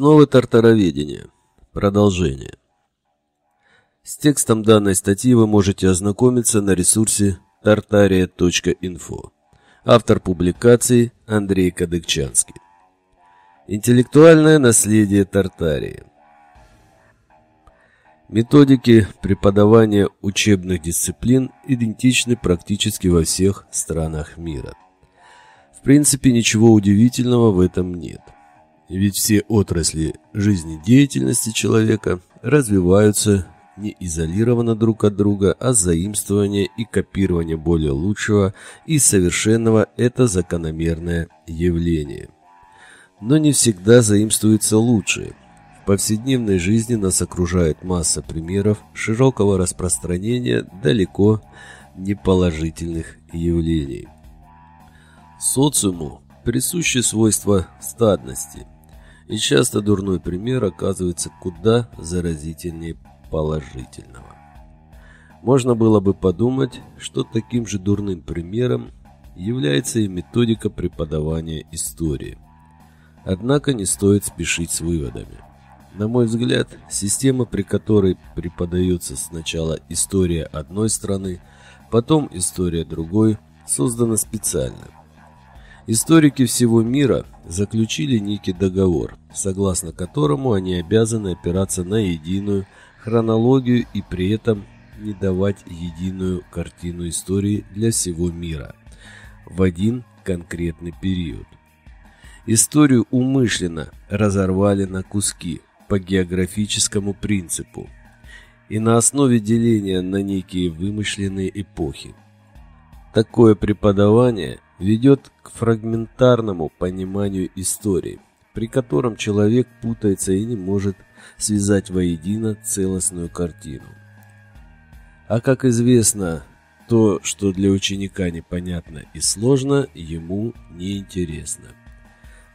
Основы тартароведения. Продолжение. С текстом данной статьи вы можете ознакомиться на ресурсе tartaria.info. Автор публикации Андрей Кадыкчанский. Интеллектуальное наследие Тартарии. Методики преподавания учебных дисциплин идентичны практически во всех странах мира. В принципе, ничего удивительного в этом нет. Ведь все отрасли жизнедеятельности человека развиваются не изолированно друг от друга, а заимствование и копирование более лучшего и совершенного – это закономерное явление. Но не всегда заимствуется лучшее. В повседневной жизни нас окружает масса примеров широкого распространения далеко не положительных явлений. Социуму присущи свойства стадности – и часто дурной пример оказывается куда заразительнее положительного. Можно было бы подумать, что таким же дурным примером является и методика преподавания истории. Однако не стоит спешить с выводами. На мой взгляд, система, при которой преподается сначала история одной страны, потом история другой, создана специально – Историки всего мира заключили некий договор, согласно которому они обязаны опираться на единую хронологию и при этом не давать единую картину истории для всего мира в один конкретный период. Историю умышленно разорвали на куски по географическому принципу и на основе деления на некие вымышленные эпохи. Такое преподавание – ведет к фрагментарному пониманию истории, при котором человек путается и не может связать воедино целостную картину. А как известно, то, что для ученика непонятно и сложно, ему неинтересно.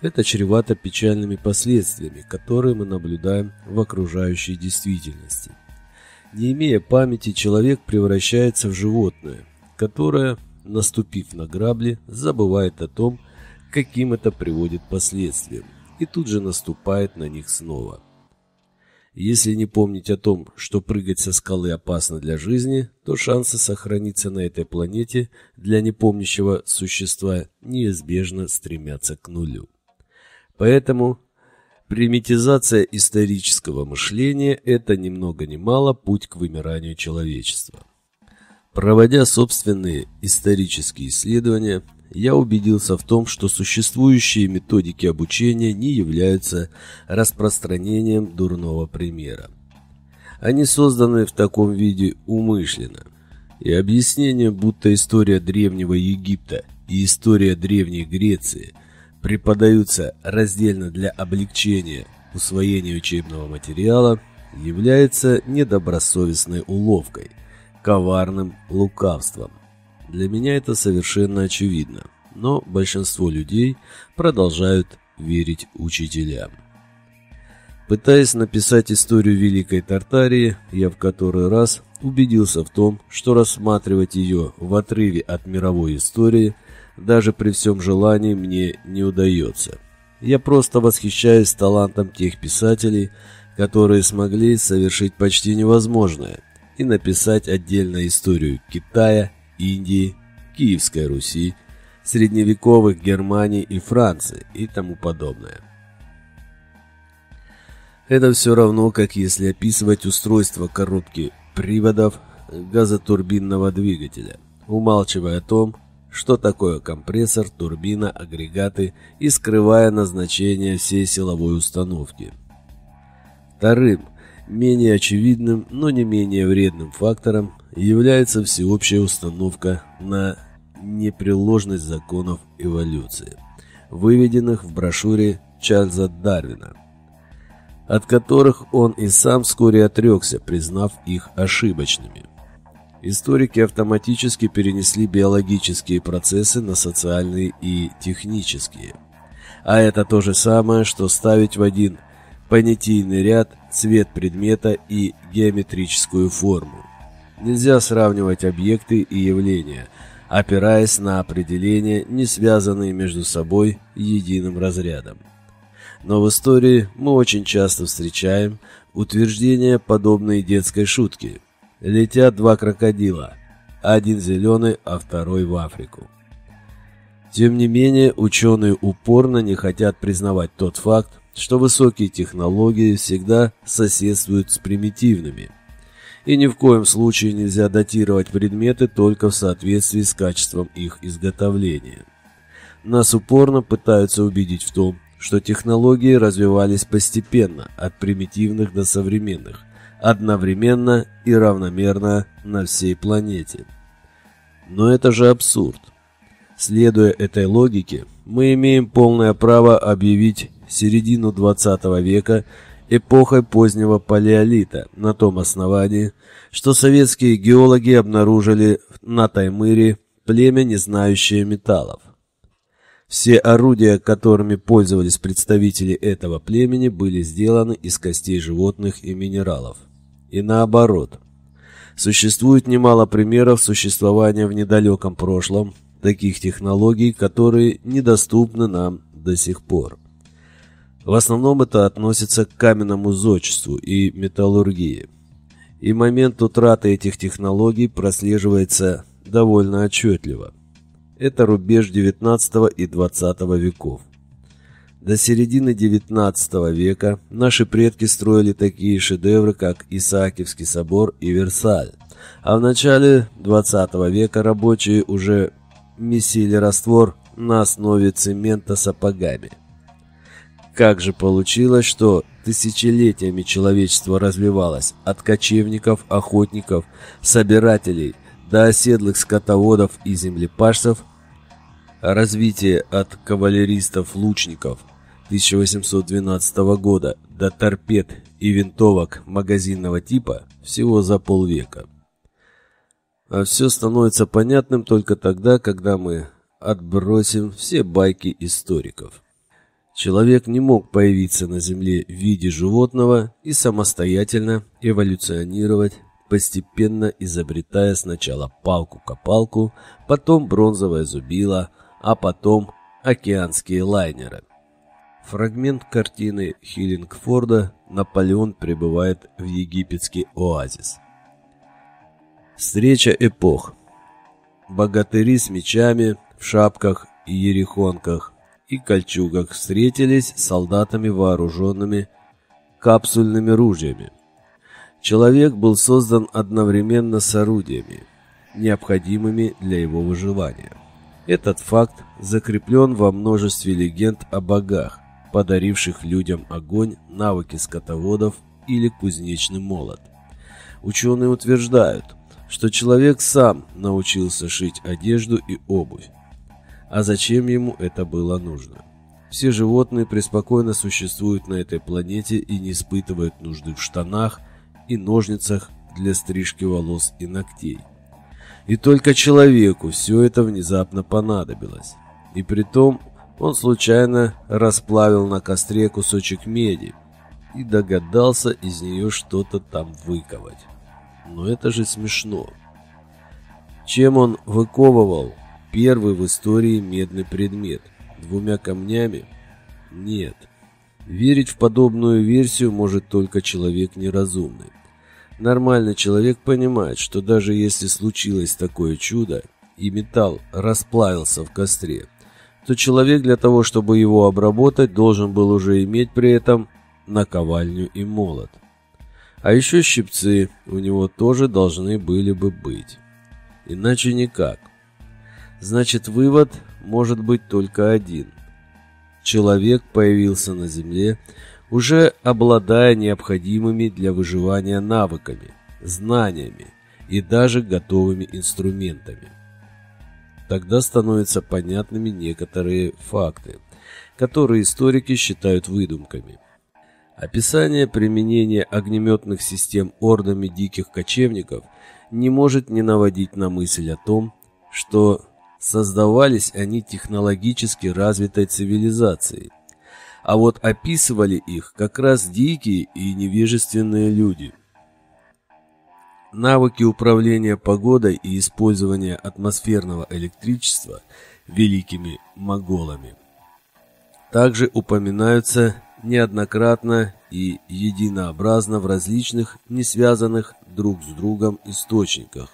Это чревато печальными последствиями, которые мы наблюдаем в окружающей действительности. Не имея памяти, человек превращается в животное, которое наступив на грабли, забывает о том, каким это приводит последствиям, и тут же наступает на них снова. Если не помнить о том, что прыгать со скалы опасно для жизни, то шансы сохраниться на этой планете для непомнящего существа неизбежно стремятся к нулю. Поэтому примитизация исторического мышления – это ни много ни мало путь к вымиранию человечества. Проводя собственные исторические исследования, я убедился в том, что существующие методики обучения не являются распространением дурного примера. Они созданы в таком виде умышленно. И объяснение, будто история Древнего Египта и история Древней Греции преподаются раздельно для облегчения усвоения учебного материала, является недобросовестной уловкой – коварным лукавством. Для меня это совершенно очевидно, но большинство людей продолжают верить учителям. Пытаясь написать историю Великой Тартарии, я в который раз убедился в том, что рассматривать ее в отрыве от мировой истории даже при всем желании мне не удается. Я просто восхищаюсь талантом тех писателей, которые смогли совершить почти невозможное – и написать отдельно историю Китая, Индии, Киевской Руси, средневековых Германии и Франции и тому подобное. Это все равно, как если описывать устройство коробки приводов газотурбинного двигателя, умалчивая о том, что такое компрессор, турбина, агрегаты и скрывая назначение всей силовой установки. Вторым, Менее очевидным, но не менее вредным фактором является всеобщая установка на непреложность законов эволюции, выведенных в брошюре Чарльза Дарвина, от которых он и сам вскоре отрекся, признав их ошибочными. Историки автоматически перенесли биологические процессы на социальные и технические. А это то же самое, что ставить в один понятийный ряд цвет предмета и геометрическую форму. Нельзя сравнивать объекты и явления, опираясь на определения, не связанные между собой единым разрядом. Но в истории мы очень часто встречаем утверждения, подобные детской шутке. Летят два крокодила, один зеленый, а второй в Африку. Тем не менее, ученые упорно не хотят признавать тот факт, что высокие технологии всегда соседствуют с примитивными. И ни в коем случае нельзя датировать предметы только в соответствии с качеством их изготовления. Нас упорно пытаются убедить в том, что технологии развивались постепенно, от примитивных до современных, одновременно и равномерно на всей планете. Но это же абсурд. Следуя этой логике, мы имеем полное право объявить середину 20 века эпохой позднего палеолита на том основании, что советские геологи обнаружили на Таймыре племя, не знающее металлов. Все орудия, которыми пользовались представители этого племени, были сделаны из костей животных и минералов. И наоборот. Существует немало примеров существования в недалеком прошлом таких технологий, которые недоступны нам до сих пор. В основном это относится к каменному зодчеству и металлургии. И момент утраты этих технологий прослеживается довольно отчетливо. Это рубеж XIX и XX веков. До середины XIX века наши предки строили такие шедевры, как Исаакиевский собор и Версаль, а в начале XX века рабочие уже месили раствор на основе цемента сапогами. Как же получилось, что тысячелетиями человечество развивалось от кочевников, охотников, собирателей до оседлых скотоводов и землепашцев, развитие от кавалеристов-лучников 1812 года до торпед и винтовок магазинного типа всего за полвека. А все становится понятным только тогда, когда мы отбросим все байки историков. Человек не мог появиться на Земле в виде животного и самостоятельно эволюционировать, постепенно изобретая сначала палку-копалку, потом бронзовое зубило, а потом океанские лайнеры. Фрагмент картины Хиллингфорда «Наполеон прибывает в египетский оазис». Встреча эпох. Богатыри с мечами, в шапках и ерехонках и кольчугах встретились с солдатами, вооруженными капсульными ружьями. Человек был создан одновременно с орудиями, необходимыми для его выживания. Этот факт закреплен во множестве легенд о богах, подаривших людям огонь, навыки скотоводов или кузнечный молот. Ученые утверждают, что человек сам научился шить одежду и обувь. А зачем ему это было нужно? Все животные преспокойно существуют на этой планете и не испытывают нужды в штанах и ножницах для стрижки волос и ногтей. И только человеку все это внезапно понадобилось. И притом он случайно расплавил на костре кусочек меди и догадался из нее что-то там выковать. Но это же смешно. Чем он выковывал первый в истории медный предмет? Двумя камнями? Нет. Верить в подобную версию может только человек неразумный. Нормальный человек понимает, что даже если случилось такое чудо, и металл расплавился в костре, то человек для того, чтобы его обработать, должен был уже иметь при этом наковальню и молот. А еще щипцы у него тоже должны были бы быть. Иначе никак. Значит, вывод может быть только один. Человек появился на Земле, уже обладая необходимыми для выживания навыками, знаниями и даже готовыми инструментами. Тогда становятся понятными некоторые факты, которые историки считают выдумками. Описание применения огнеметных систем ордами диких кочевников не может не наводить на мысль о том, что создавались они технологически развитой цивилизацией, а вот описывали их как раз дикие и невежественные люди. Навыки управления погодой и использования атмосферного электричества великими моголами – также упоминаются неоднократно и единообразно в различных, не связанных друг с другом источниках.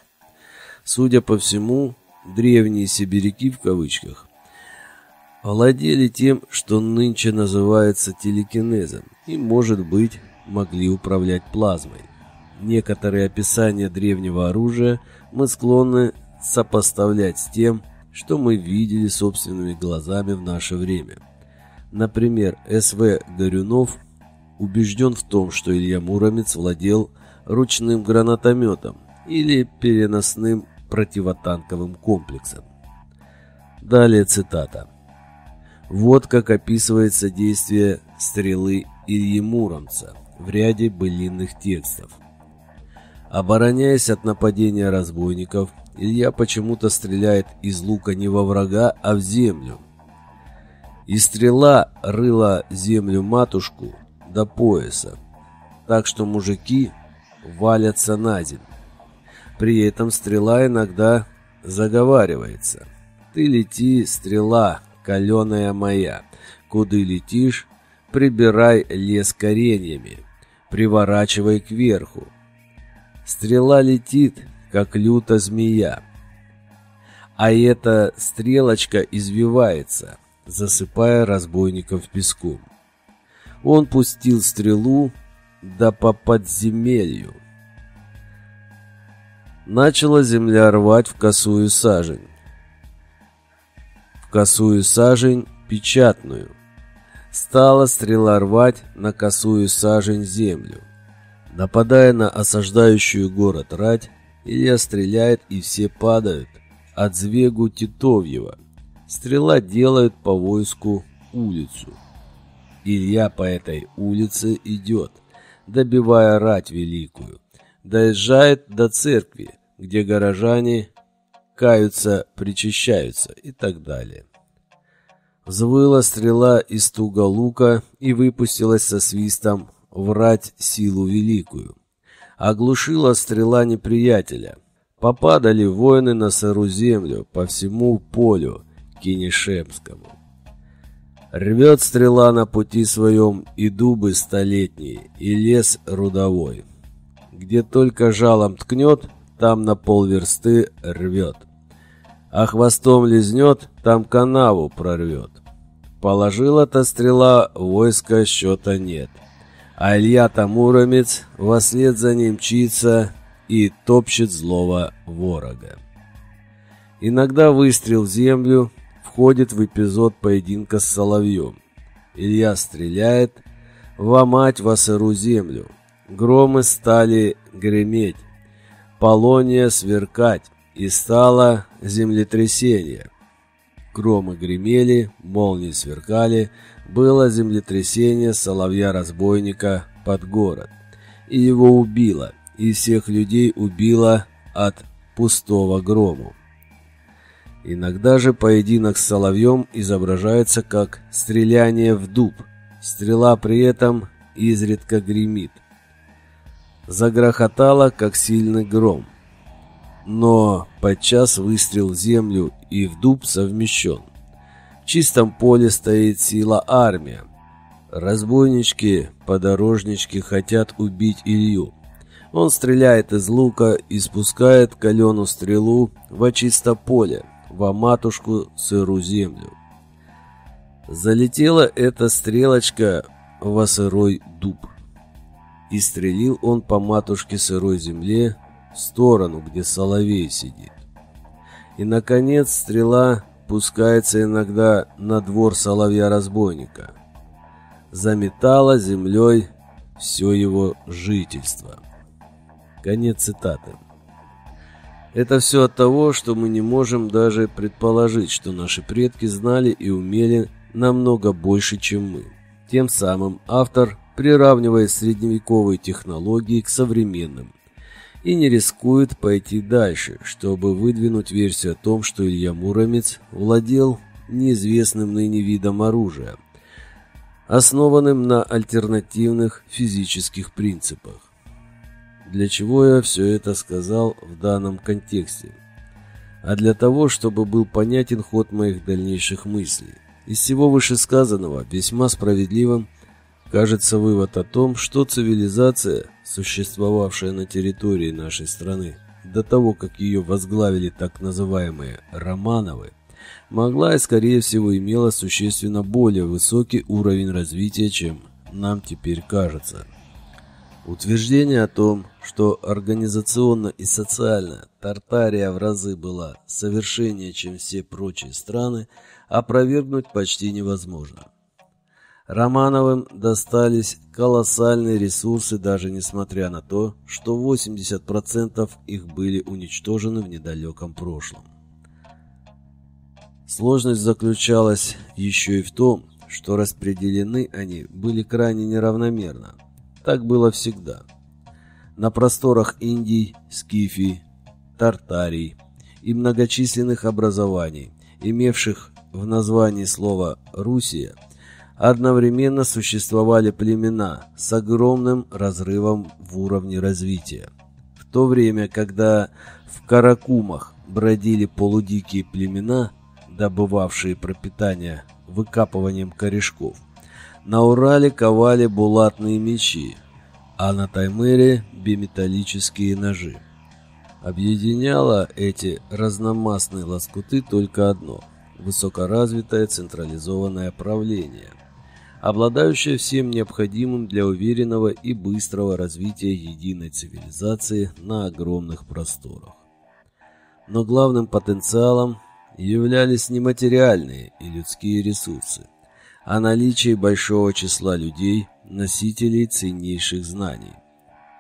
Судя по всему, древние сибиряки в кавычках владели тем, что нынче называется телекинезом, и, может быть, могли управлять плазмой. Некоторые описания древнего оружия мы склонны сопоставлять с тем, что мы видели собственными глазами в наше время. Например, С.В. Горюнов убежден в том, что Илья Муромец владел ручным гранатометом или переносным противотанковым комплексом. Далее цитата. Вот как описывается действие стрелы Ильи Муромца в ряде былинных текстов. Обороняясь от нападения разбойников, Илья почему-то стреляет из лука не во врага, а в землю. И стрела рыла землю матушку до пояса, так что мужики валятся на землю. При этом стрела иногда заговаривается. «Ты лети, стрела, каленая моя, куды летишь, прибирай лес кореньями, приворачивай кверху. Стрела летит, как люта змея, а эта стрелочка извивается, засыпая разбойников песком. Он пустил стрелу, да по подземелью. Начала земля рвать в косую сажень. В косую сажень печатную. Стала стрела рвать на косую сажень землю. Нападая на осаждающую город рать, Илья стреляет, и все падают от звегу Титовьева. Стрела делает по войску улицу. Илья по этой улице идет, добивая рать великую. Доезжает до церкви, где горожане каются, причащаются и так далее. Взвыла стрела из туга лука и выпустилась со свистом врать силу великую. Оглушила стрела неприятеля. Попадали воины на сыру землю по всему полю Кинешемскому. Рвет стрела на пути своем и дубы столетние, и лес рудовой. Где только жалом ткнет, там на полверсты рвет. А хвостом лизнет, там канаву прорвет. Положила-то стрела, войска счета нет. А Илья-то Муромец вослед за ним мчится и топчет злого ворога. Иногда выстрел в землю входит в эпизод поединка с соловьем. Илья стреляет, во мать во сыру землю. Громы стали греметь, полония сверкать, и стало землетрясение. Громы гремели, молнии сверкали, было землетрясение соловья-разбойника под город. И его убило, и всех людей убило от пустого грому. Иногда же поединок с соловьем изображается как стреляние в дуб. Стрела при этом изредка гремит. Загрохотало, как сильный гром. Но подчас выстрел в землю и в дуб совмещен. В чистом поле стоит сила армия. Разбойнички, подорожнички хотят убить Илью. Он стреляет из лука и спускает каленую стрелу во чисто поле, во матушку сыру землю. Залетела эта стрелочка во сырой дуб. И стрелил он по матушке сырой земле в сторону, где соловей сидит. И, наконец, стрела пускается иногда на двор соловья-разбойника. Заметала землей все его жительство. Конец цитаты. Это все от того, что мы не можем даже предположить, что наши предки знали и умели намного больше, чем мы. Тем самым автор приравнивает средневековые технологии к современным и не рискует пойти дальше, чтобы выдвинуть версию о том, что Илья Муромец владел неизвестным ныне видом оружия, основанным на альтернативных физических принципах. Для чего я все это сказал в данном контексте? А для того, чтобы был понятен ход моих дальнейших мыслей. Из всего вышесказанного весьма справедливым кажется вывод о том, что цивилизация, существовавшая на территории нашей страны до того, как ее возглавили так называемые «Романовы», могла и, скорее всего, имела существенно более высокий уровень развития, чем нам теперь кажется. Утверждение о том, что организационно и социально Тартария в разы была совершеннее, чем все прочие страны, опровергнуть почти невозможно. Романовым достались колоссальные ресурсы, даже несмотря на то, что 80% их были уничтожены в недалеком прошлом. Сложность заключалась еще и в том, что распределены они были крайне неравномерно. Так было всегда. На просторах Индии, Скифии, Тартарии и многочисленных образований, имевших в названии слово «Русия», одновременно существовали племена с огромным разрывом в уровне развития. В то время, когда в Каракумах бродили полудикие племена – добывавшие пропитание выкапыванием корешков. На Урале ковали булатные мечи, а на Таймыре – биметаллические ножи. Объединяло эти разномастные лоскуты только одно – высокоразвитое централизованное правление, обладающее всем необходимым для уверенного и быстрого развития единой цивилизации на огромных просторах. Но главным потенциалом являлись нематериальные и людские ресурсы, а наличие большого числа людей, носителей ценнейших знаний.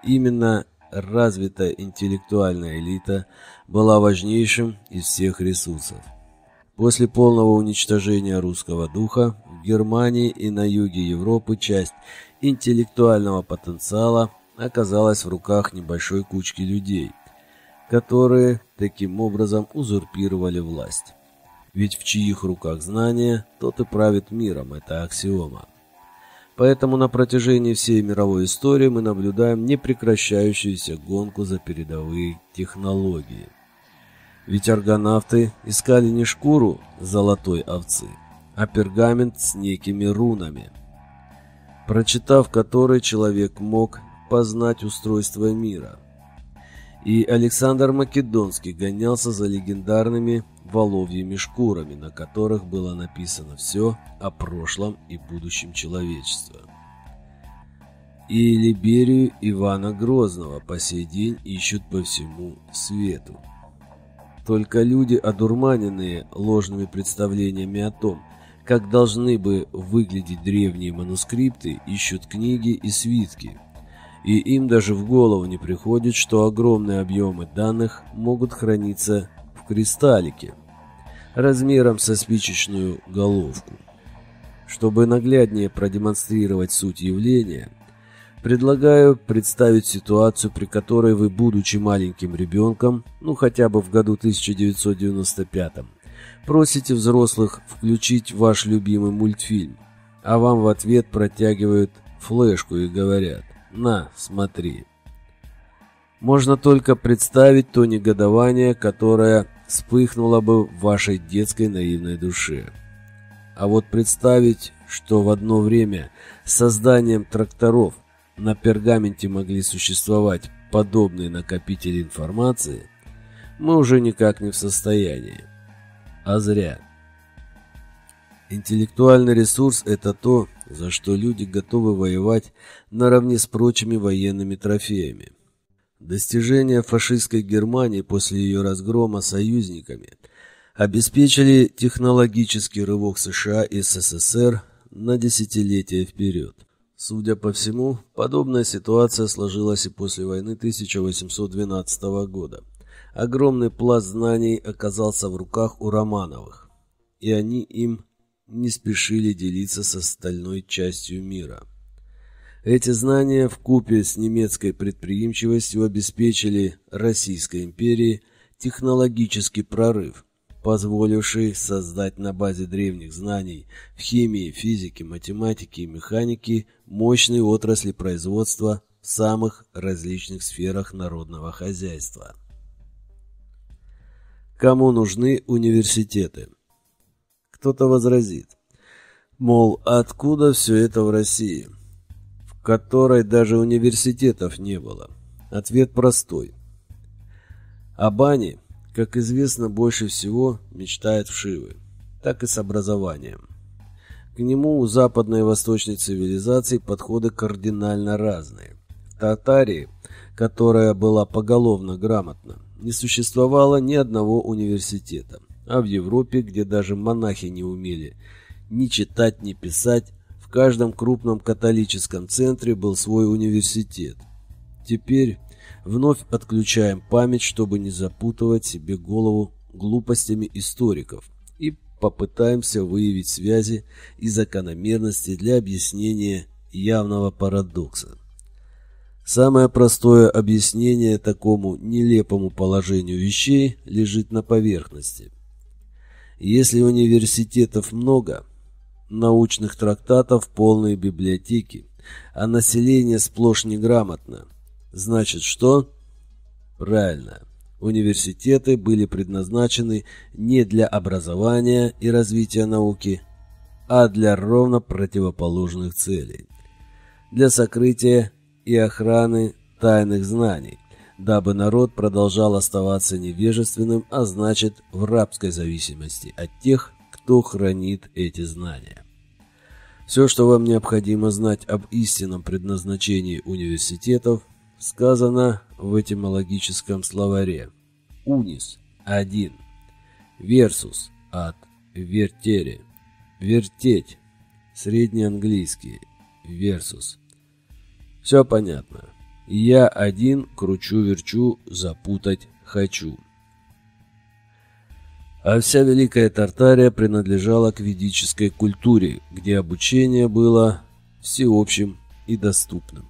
Именно развитая интеллектуальная элита была важнейшим из всех ресурсов. После полного уничтожения русского духа Германии и на юге Европы часть интеллектуального потенциала оказалась в руках небольшой кучки людей, которые таким образом узурпировали власть. Ведь в чьих руках знания, тот и правит миром, это аксиома. Поэтому на протяжении всей мировой истории мы наблюдаем непрекращающуюся гонку за передовые технологии. Ведь аргонавты искали не шкуру золотой овцы, а пергамент с некими рунами, прочитав который человек мог познать устройство мира – и Александр Македонский гонялся за легендарными воловьими шкурами, на которых было написано все о прошлом и будущем человечества. И Либерию Ивана Грозного по сей день ищут по всему свету. Только люди, одурманенные ложными представлениями о том, как должны бы выглядеть древние манускрипты, ищут книги и свитки – и им даже в голову не приходит, что огромные объемы данных могут храниться в кристаллике размером со спичечную головку. Чтобы нагляднее продемонстрировать суть явления, предлагаю представить ситуацию, при которой вы, будучи маленьким ребенком, ну хотя бы в году 1995, просите взрослых включить ваш любимый мультфильм, а вам в ответ протягивают флешку и говорят на, смотри. Можно только представить то негодование, которое вспыхнуло бы в вашей детской наивной душе. А вот представить, что в одно время созданием тракторов на пергаменте могли существовать подобные накопители информации, мы уже никак не в состоянии. А зря. Интеллектуальный ресурс – это то, за что люди готовы воевать наравне с прочими военными трофеями. Достижения фашистской Германии после ее разгрома союзниками обеспечили технологический рывок США и СССР на десятилетия вперед. Судя по всему, подобная ситуация сложилась и после войны 1812 года. Огромный пласт знаний оказался в руках у Романовых, и они им не спешили делиться с остальной частью мира. Эти знания в купе с немецкой предприимчивостью обеспечили Российской империи технологический прорыв, позволивший создать на базе древних знаний в химии, физике, математике и механике мощные отрасли производства в самых различных сферах народного хозяйства. Кому нужны университеты? Кто-то возразит. Мол, откуда все это в России, в которой даже университетов не было? Ответ простой. О бане, как известно, больше всего мечтают вшивы, так и с образованием. К нему у западной и восточной цивилизаций подходы кардинально разные. В Татарии, которая была поголовно грамотна, не существовало ни одного университета, а в Европе, где даже монахи не умели ни читать, ни писать, в каждом крупном католическом центре был свой университет. Теперь вновь отключаем память, чтобы не запутывать себе голову глупостями историков и попытаемся выявить связи и закономерности для объяснения явного парадокса. Самое простое объяснение такому нелепому положению вещей лежит на поверхности. Если университетов много, научных трактатов полные библиотеки, а население сплошь неграмотно. Значит, что? Правильно. Университеты были предназначены не для образования и развития науки, а для ровно противоположных целей. Для сокрытия и охраны тайных знаний, дабы народ продолжал оставаться невежественным, а значит в рабской зависимости от тех, кто хранит эти знания. Все, что вам необходимо знать об истинном предназначении университетов, сказано в этимологическом словаре. Унис – один, версус – от вертере, вертеть – среднеанглийский, версус. Все понятно. Я один кручу-верчу, запутать хочу. А вся Великая Тартария принадлежала к ведической культуре, где обучение было всеобщим и доступным.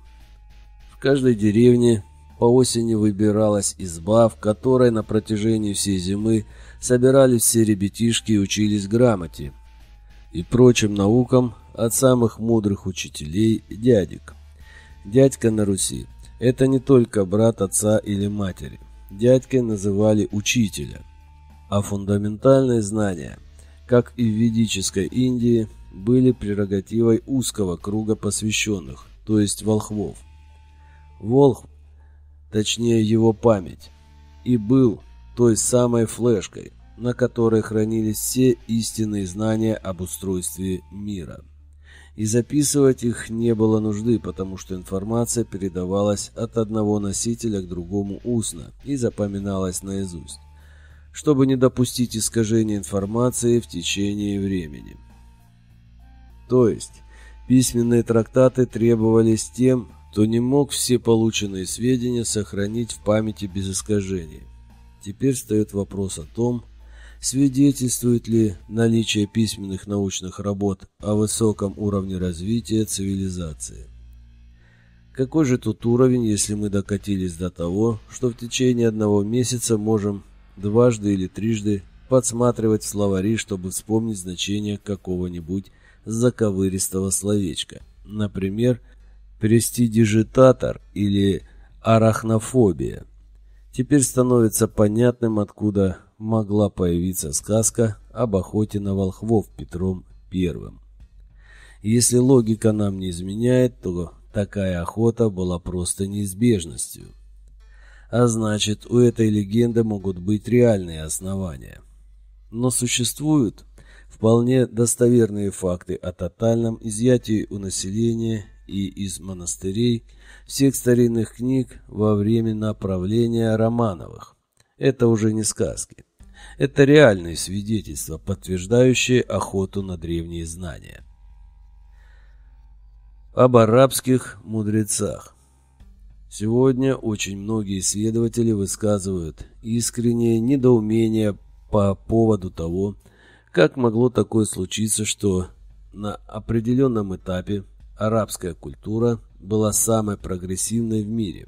В каждой деревне по осени выбиралась изба, в которой на протяжении всей зимы собирались все ребятишки и учились грамоте и прочим наукам от самых мудрых учителей дядек. Дядька на Руси – это не только брат отца или матери. Дядькой называли учителя – а фундаментальные знания, как и в ведической Индии, были прерогативой узкого круга посвященных, то есть волхвов. Волхв, точнее его память, и был той самой флешкой, на которой хранились все истинные знания об устройстве мира. И записывать их не было нужды, потому что информация передавалась от одного носителя к другому устно и запоминалась наизусть чтобы не допустить искажения информации в течение времени. То есть, письменные трактаты требовались тем, кто не мог все полученные сведения сохранить в памяти без искажений. Теперь встает вопрос о том, свидетельствует ли наличие письменных научных работ о высоком уровне развития цивилизации. Какой же тут уровень, если мы докатились до того, что в течение одного месяца можем дважды или трижды подсматривать словари, чтобы вспомнить значение какого-нибудь заковыристого словечка. Например, престидижитатор или арахнофобия. Теперь становится понятным, откуда могла появиться сказка об охоте на волхвов Петром I. Если логика нам не изменяет, то такая охота была просто неизбежностью. А значит, у этой легенды могут быть реальные основания. Но существуют вполне достоверные факты о тотальном изъятии у населения и из монастырей всех старинных книг во время направления Романовых. Это уже не сказки. Это реальные свидетельства, подтверждающие охоту на древние знания. Об арабских мудрецах. Сегодня очень многие исследователи высказывают искреннее недоумение по поводу того, как могло такое случиться, что на определенном этапе арабская культура была самой прогрессивной в мире,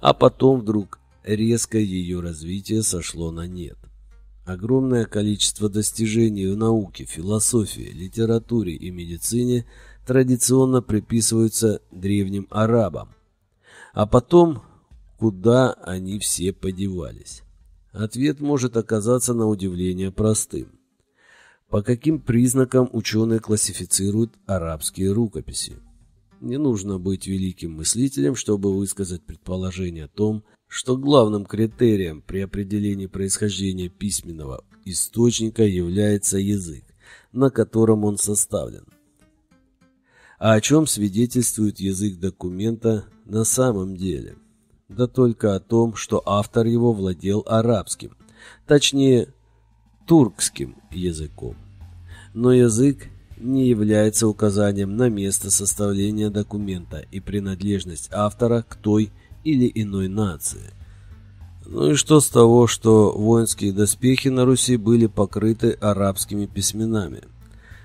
а потом вдруг резко ее развитие сошло на нет. Огромное количество достижений в науке, философии, литературе и медицине традиционно приписываются древним арабам – а потом, куда они все подевались? Ответ может оказаться на удивление простым. По каким признакам ученые классифицируют арабские рукописи? Не нужно быть великим мыслителем, чтобы высказать предположение о том, что главным критерием при определении происхождения письменного источника является язык, на котором он составлен. А о чем свидетельствует язык документа на самом деле? Да только о том, что автор его владел арабским, точнее, туркским языком. Но язык не является указанием на место составления документа и принадлежность автора к той или иной нации. Ну и что с того, что воинские доспехи на Руси были покрыты арабскими письменами?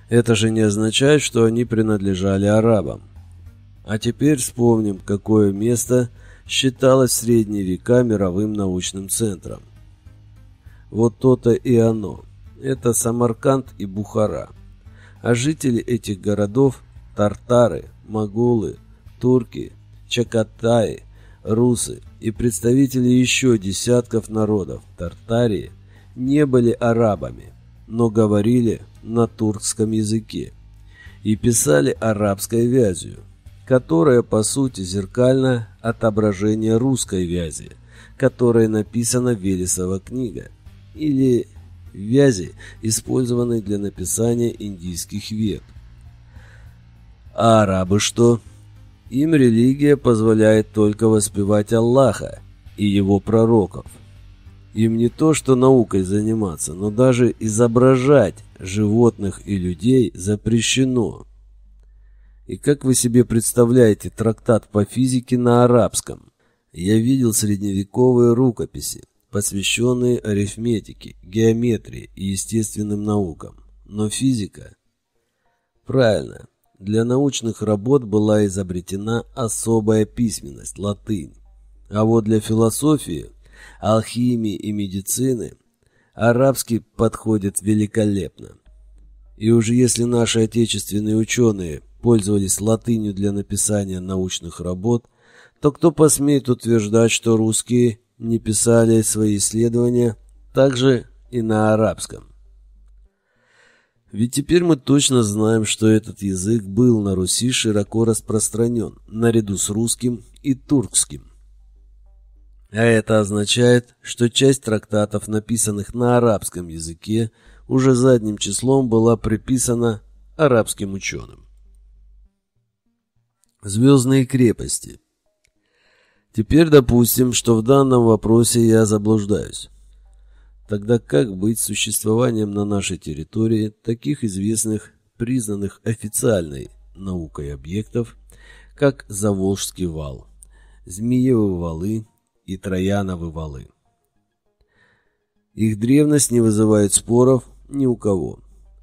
Это же не означает, что они принадлежали арабам. А теперь вспомним, какое место считалось в средние века мировым научным центром. Вот то-то и оно. Это Самарканд и Бухара. А жители этих городов – тартары, моголы, турки, чакатаи, русы и представители еще десятков народов Тартарии не были арабами, но говорили на туркском языке и писали арабской вязью, которая по сути зеркально отображение русской вязи, которой написана Велесова книга, или вязи, использованной для написания индийских вет. А арабы что? Им религия позволяет только воспевать Аллаха и его пророков. Им не то что наукой заниматься, но даже изображать животных и людей запрещено. И как вы себе представляете трактат по физике на арабском? Я видел средневековые рукописи, посвященные арифметике, геометрии и естественным наукам. Но физика... Правильно, для научных работ была изобретена особая письменность – латынь. А вот для философии, алхимии и медицины арабский подходит великолепно. И уже если наши отечественные ученые пользовались латынью для написания научных работ, то кто посмеет утверждать, что русские не писали свои исследования также и на арабском? Ведь теперь мы точно знаем, что этот язык был на Руси широко распространен, наряду с русским и туркским. А это означает, что часть трактатов, написанных на арабском языке, уже задним числом была приписана арабским ученым. Звездные крепости. Теперь допустим, что в данном вопросе я заблуждаюсь. Тогда как быть существованием на нашей территории таких известных, признанных официальной наукой объектов, как Заволжский вал, Змеевы валы и Трояновы валы? Их древность не вызывает споров ни у кого,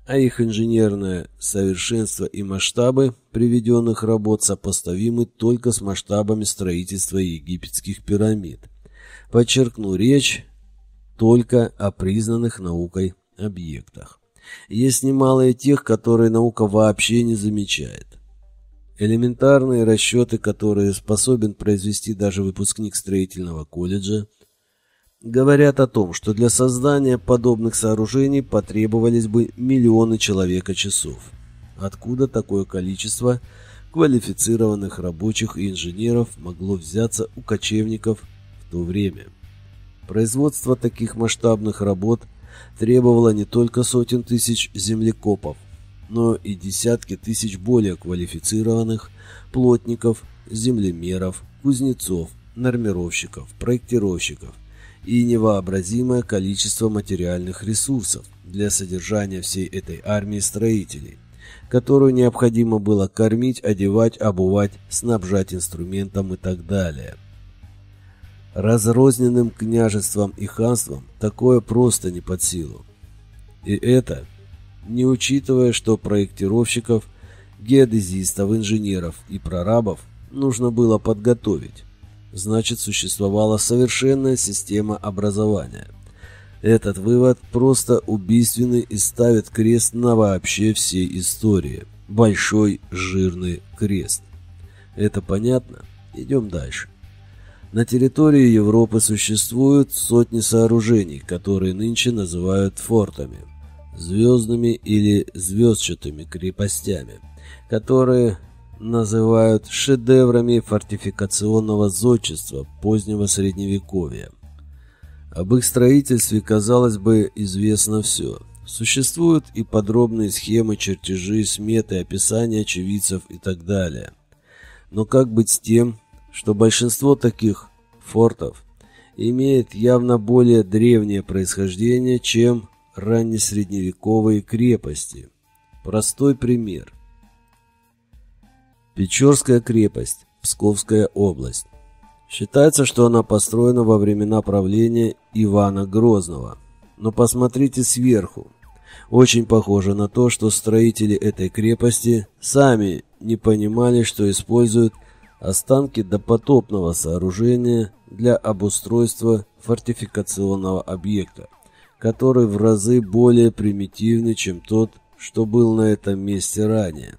а их инженерное совершенство и масштабы приведенных работ сопоставимы только с масштабами строительства египетских пирамид. Подчеркну, речь только о признанных наукой объектах. Есть немало и тех, которые наука вообще не замечает. Элементарные расчеты, которые способен произвести даже выпускник строительного колледжа, говорят о том, что для создания подобных сооружений потребовались бы миллионы человека-часов. Откуда такое количество квалифицированных рабочих и инженеров могло взяться у кочевников в то время? Производство таких масштабных работ требовало не только сотен тысяч землекопов, но и десятки тысяч более квалифицированных плотников, землемеров, кузнецов, нормировщиков, проектировщиков и невообразимое количество материальных ресурсов для содержания всей этой армии строителей, которую необходимо было кормить, одевать, обувать, снабжать инструментом и так далее. Разрозненным княжествам и ханствам такое просто не под силу. И это, не учитывая, что проектировщиков, геодезистов, инженеров и прорабов нужно было подготовить. Значит, существовала совершенная система образования. Этот вывод просто убийственный и ставит крест на вообще всей истории. Большой жирный крест. Это понятно? Идем дальше. На территории Европы существуют сотни сооружений, которые нынче называют фортами. звездными или звездчатыми крепостями, которые называют шедеврами фортификационного зодчества позднего Средневековья. Об их строительстве, казалось бы, известно все. Существуют и подробные схемы, чертежи, сметы, описания очевидцев и так далее. Но как быть с тем, что большинство таких фортов имеет явно более древнее происхождение, чем раннесредневековые крепости? Простой пример. Печорская крепость, Псковская область. Считается, что она построена во времена правления Ивана Грозного. Но посмотрите сверху. Очень похоже на то, что строители этой крепости сами не понимали, что используют останки допотопного сооружения для обустройства фортификационного объекта, который в разы более примитивный, чем тот, что был на этом месте ранее.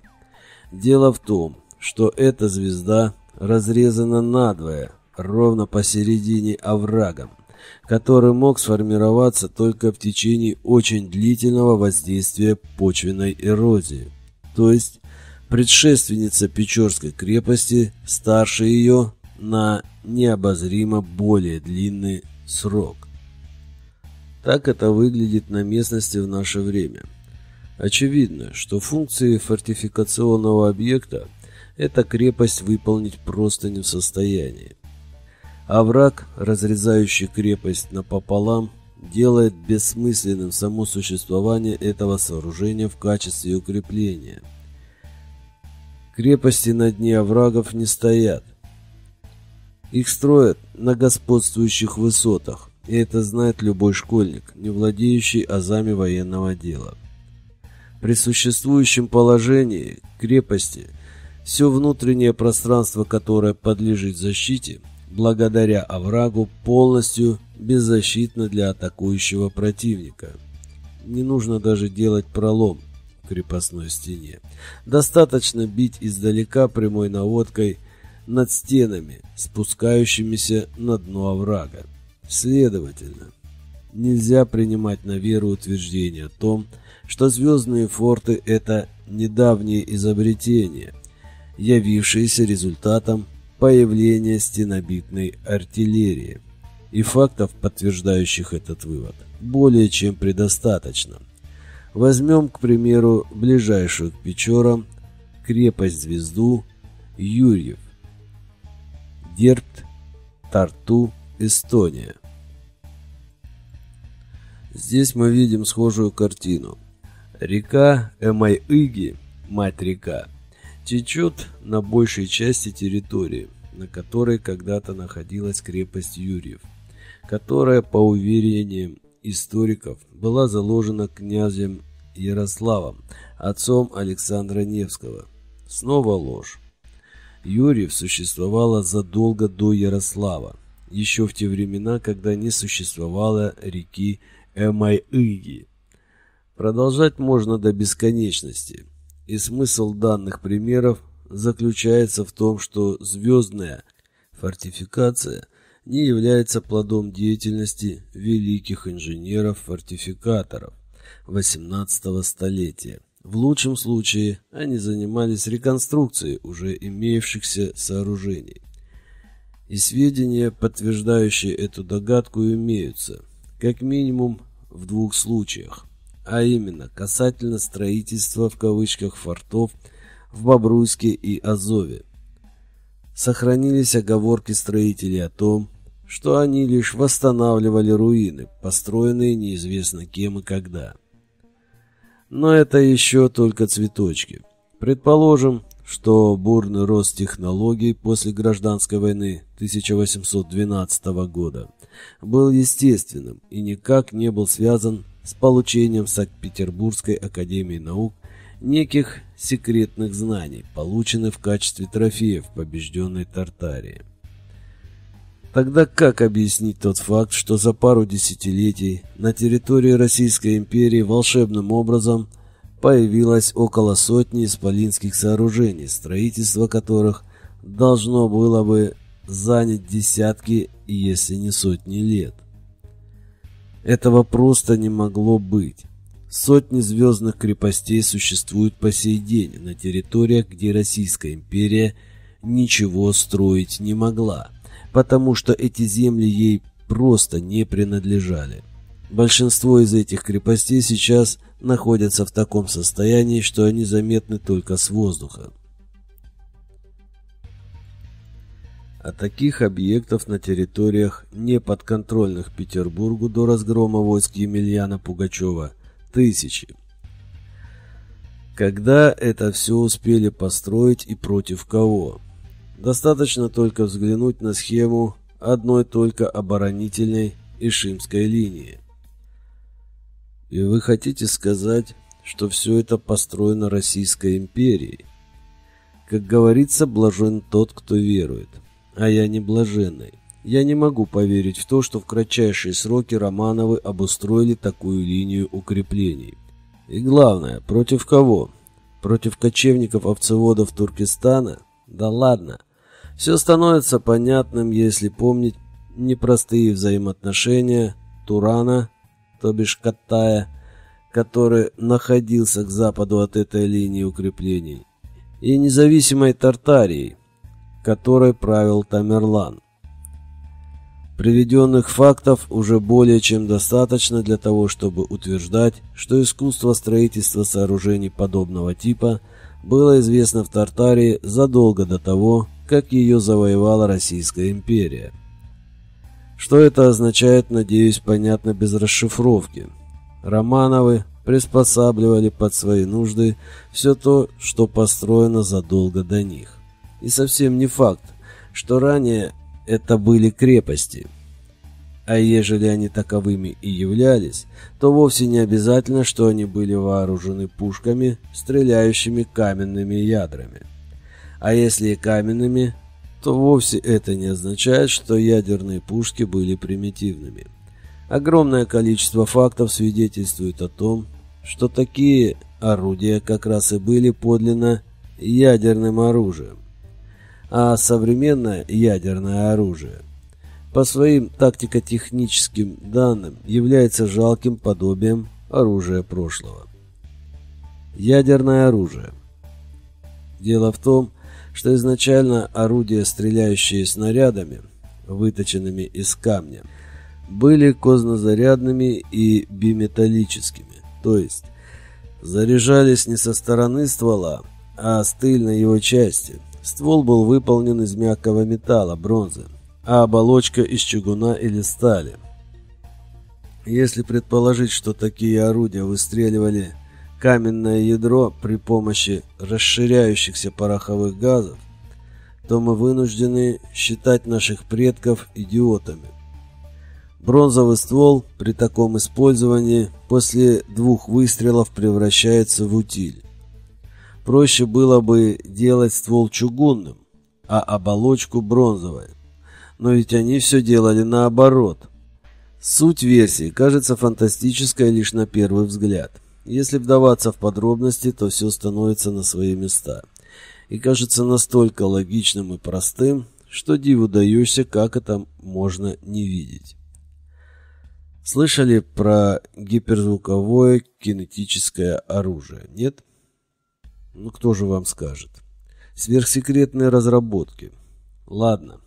Дело в том, что эта звезда разрезана надвое, ровно посередине оврагом, который мог сформироваться только в течение очень длительного воздействия почвенной эрозии. То есть предшественница Печорской крепости старше ее на необозримо более длинный срок. Так это выглядит на местности в наше время. Очевидно, что функции фортификационного объекта эта крепость выполнить просто не в состоянии. А враг, разрезающий крепость напополам, делает бессмысленным само существование этого сооружения в качестве укрепления. Крепости на дне оврагов не стоят. Их строят на господствующих высотах, и это знает любой школьник, не владеющий азами военного дела. При существующем положении крепости – все внутреннее пространство, которое подлежит защите, благодаря оврагу, полностью беззащитно для атакующего противника. Не нужно даже делать пролом крепостной стене. Достаточно бить издалека прямой наводкой над стенами, спускающимися на дно оврага. Следовательно, нельзя принимать на веру утверждение о том, что звездные форты – это недавнее изобретение – явившиеся результатом появления стенобитной артиллерии. И фактов, подтверждающих этот вывод, более чем предостаточно. Возьмем, к примеру, ближайшую к Печорам крепость-звезду Юрьев, Дербт, Тарту, Эстония. Здесь мы видим схожую картину. Река Эмайыги, мать-река, течет на большей части территории, на которой когда-то находилась крепость Юрьев, которая, по уверениям историков, была заложена князем Ярославом, отцом Александра Невского. Снова ложь. Юрьев существовала задолго до Ярослава, еще в те времена, когда не существовало реки Эмайыги. Продолжать можно до бесконечности – и смысл данных примеров заключается в том, что звездная фортификация не является плодом деятельности великих инженеров-фортификаторов XVIII столетия. В лучшем случае они занимались реконструкцией уже имеющихся сооружений. И сведения, подтверждающие эту догадку, имеются, как минимум в двух случаях а именно касательно строительства в кавычках фортов в Бобруйске и Азове. Сохранились оговорки строителей о том, что они лишь восстанавливали руины, построенные неизвестно кем и когда. Но это еще только цветочки. Предположим, что бурный рост технологий после гражданской войны 1812 года был естественным и никак не был связан с получением в Санкт-Петербургской академии наук неких секретных знаний, полученных в качестве трофеев побежденной Тартарии. Тогда как объяснить тот факт, что за пару десятилетий на территории Российской империи волшебным образом появилось около сотни исполинских сооружений, строительство которых должно было бы занять десятки, если не сотни лет? Этого просто не могло быть. Сотни звездных крепостей существуют по сей день на территориях, где Российская империя ничего строить не могла, потому что эти земли ей просто не принадлежали. Большинство из этих крепостей сейчас находятся в таком состоянии, что они заметны только с воздуха. А таких объектов на территориях, не подконтрольных Петербургу до разгрома войск Емельяна Пугачева, тысячи. Когда это все успели построить и против кого? Достаточно только взглянуть на схему одной только оборонительной Ишимской линии. И вы хотите сказать, что все это построено Российской империей? Как говорится, блажен тот, кто верует а я не блаженный. Я не могу поверить в то, что в кратчайшие сроки Романовы обустроили такую линию укреплений. И главное, против кого? Против кочевников-овцеводов Туркестана? Да ладно. Все становится понятным, если помнить непростые взаимоотношения Турана, то бишь Катая, который находился к западу от этой линии укреплений, и независимой Тартарии, которой правил Тамерлан. Приведенных фактов уже более чем достаточно для того, чтобы утверждать, что искусство строительства сооружений подобного типа было известно в Тартарии задолго до того, как ее завоевала Российская империя. Что это означает, надеюсь, понятно без расшифровки. Романовы приспосабливали под свои нужды все то, что построено задолго до них. И совсем не факт, что ранее это были крепости. А ежели они таковыми и являлись, то вовсе не обязательно, что они были вооружены пушками, стреляющими каменными ядрами. А если и каменными, то вовсе это не означает, что ядерные пушки были примитивными. Огромное количество фактов свидетельствует о том, что такие орудия как раз и были подлинно ядерным оружием а современное ядерное оружие по своим тактико-техническим данным является жалким подобием оружия прошлого. Ядерное оружие. Дело в том, что изначально орудия, стреляющие снарядами, выточенными из камня, были кознозарядными и биметаллическими, то есть заряжались не со стороны ствола, а с тыльной его части, Ствол был выполнен из мягкого металла, бронзы, а оболочка из чугуна или стали. Если предположить, что такие орудия выстреливали каменное ядро при помощи расширяющихся пороховых газов, то мы вынуждены считать наших предков идиотами. Бронзовый ствол при таком использовании после двух выстрелов превращается в утиль. Проще было бы делать ствол чугунным, а оболочку бронзовой. Но ведь они все делали наоборот. Суть версии кажется фантастической лишь на первый взгляд. Если вдаваться в подробности, то все становится на свои места. И кажется настолько логичным и простым, что диву даешься, как это можно не видеть. Слышали про гиперзвуковое кинетическое оружие, нет? Ну, кто же вам скажет? Сверхсекретные разработки. Ладно,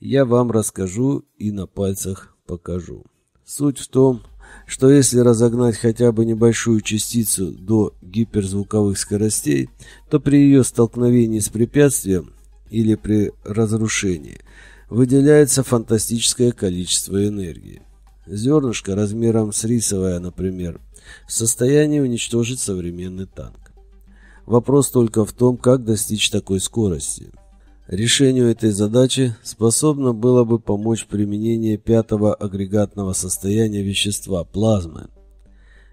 я вам расскажу и на пальцах покажу. Суть в том, что если разогнать хотя бы небольшую частицу до гиперзвуковых скоростей, то при ее столкновении с препятствием или при разрушении выделяется фантастическое количество энергии. Зернышко размером с рисовое, например, в состоянии уничтожить современный танк. Вопрос только в том, как достичь такой скорости. Решению этой задачи способно было бы помочь применение пятого агрегатного состояния вещества – плазмы.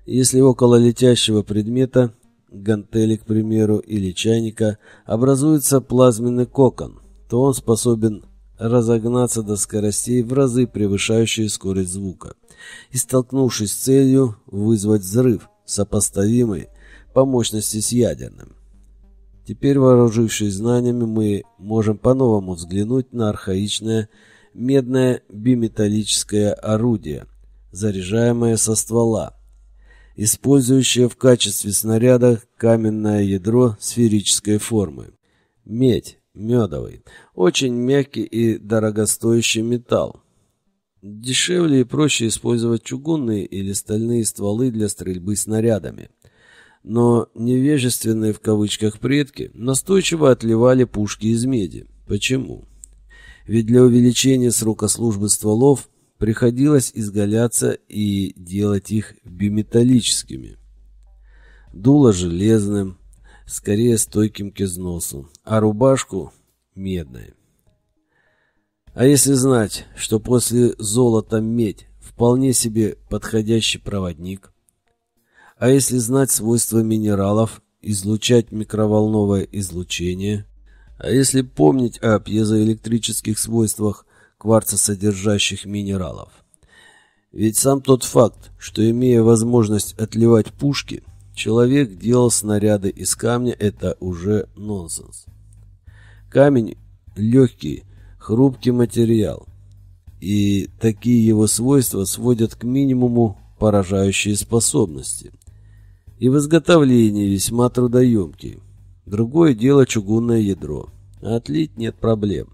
Если около летящего предмета, гантели, к примеру, или чайника, образуется плазменный кокон, то он способен разогнаться до скоростей в разы превышающие скорость звука и, столкнувшись с целью, вызвать взрыв, сопоставимый по мощности с ядерным. Теперь, вооружившись знаниями, мы можем по-новому взглянуть на архаичное медное биметаллическое орудие, заряжаемое со ствола. использующая в качестве снаряда каменное ядро сферической формы. Медь, медовый, очень мягкий и дорогостоящий металл. Дешевле и проще использовать чугунные или стальные стволы для стрельбы снарядами. Но невежественные в кавычках предки настойчиво отливали пушки из меди. Почему? Ведь для увеличения срока службы стволов приходилось изгаляться и делать их биметаллическими. Дуло железным, скорее стойким к износу, а рубашку медной. А если знать, что после золота медь вполне себе подходящий проводник, а если знать свойства минералов, излучать микроволновое излучение, а если помнить о пьезоэлектрических свойствах кварцосодержащих минералов. Ведь сам тот факт, что имея возможность отливать пушки, человек делал снаряды из камня, это уже нонсенс. Камень легкий, хрупкий материал, и такие его свойства сводят к минимуму поражающие способности. И в изготовлении весьма трудоемкий. Другое дело чугунное ядро. Отлить нет проблем.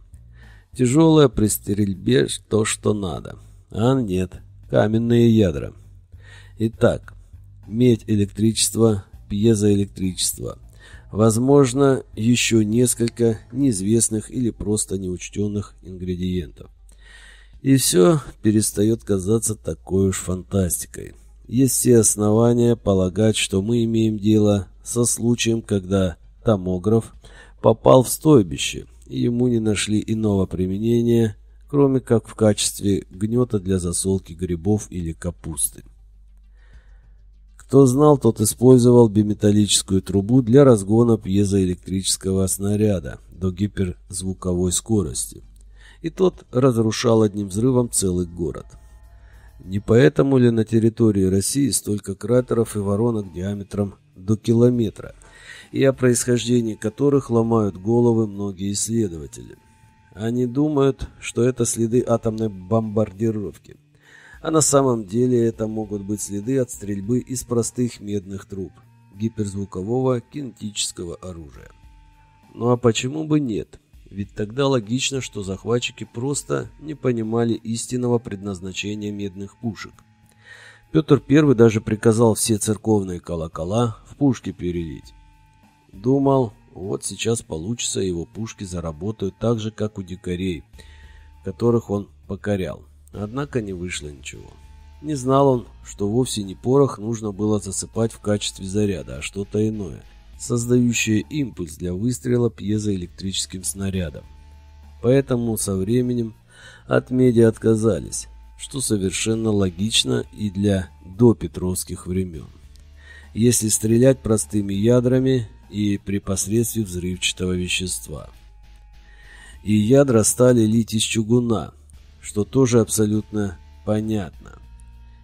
Тяжелое при стрельбе то, что надо. А нет, каменные ядра. Итак, медь, электричество, пьезоэлектричество. Возможно, еще несколько неизвестных или просто неучтенных ингредиентов. И все перестает казаться такой уж фантастикой. Есть все основания полагать, что мы имеем дело со случаем, когда томограф попал в стойбище, и ему не нашли иного применения, кроме как в качестве гнета для засолки грибов или капусты. Кто знал, тот использовал биметаллическую трубу для разгона пьезоэлектрического снаряда до гиперзвуковой скорости. И тот разрушал одним взрывом целый город. Не поэтому ли на территории России столько кратеров и воронок диаметром до километра, и о происхождении которых ломают головы многие исследователи? Они думают, что это следы атомной бомбардировки – а на самом деле это могут быть следы от стрельбы из простых медных труб, гиперзвукового кинетического оружия. Ну а почему бы нет? Ведь тогда логично, что захватчики просто не понимали истинного предназначения медных пушек. Петр I даже приказал все церковные колокола в пушки перелить. Думал, вот сейчас получится, его пушки заработают так же, как у дикарей, которых он покорял. Однако не вышло ничего. Не знал он, что вовсе не порох нужно было засыпать в качестве заряда, а что-то иное, создающее импульс для выстрела пьезоэлектрическим снарядом. Поэтому со временем от меди отказались, что совершенно логично и для допетровских времен. Если стрелять простыми ядрами и при посредстве взрывчатого вещества. И ядра стали лить из чугуна, что тоже абсолютно понятно.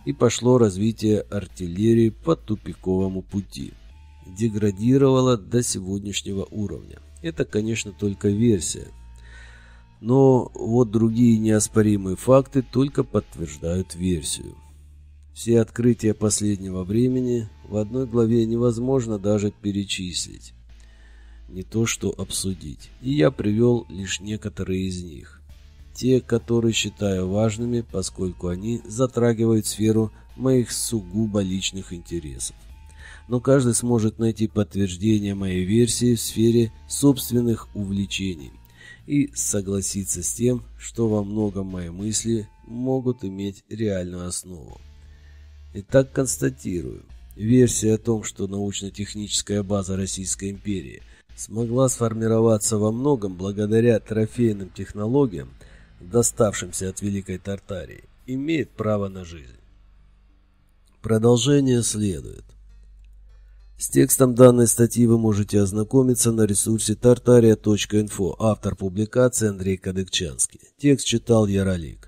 И пошло развитие артиллерии по тупиковому пути. Деградировало до сегодняшнего уровня. Это, конечно, только версия. Но вот другие неоспоримые факты только подтверждают версию. Все открытия последнего времени в одной главе невозможно даже перечислить. Не то что обсудить. И я привел лишь некоторые из них те, которые считаю важными, поскольку они затрагивают сферу моих сугубо личных интересов. Но каждый сможет найти подтверждение моей версии в сфере собственных увлечений и согласиться с тем, что во многом мои мысли могут иметь реальную основу. Итак, констатирую. Версия о том, что научно-техническая база Российской империи смогла сформироваться во многом благодаря трофейным технологиям, доставшимся от Великой Тартарии, имеет право на жизнь. Продолжение следует. С текстом данной статьи вы можете ознакомиться на ресурсе tartaria.info. Автор публикации Андрей Кадыкчанский. Текст читал Яролик.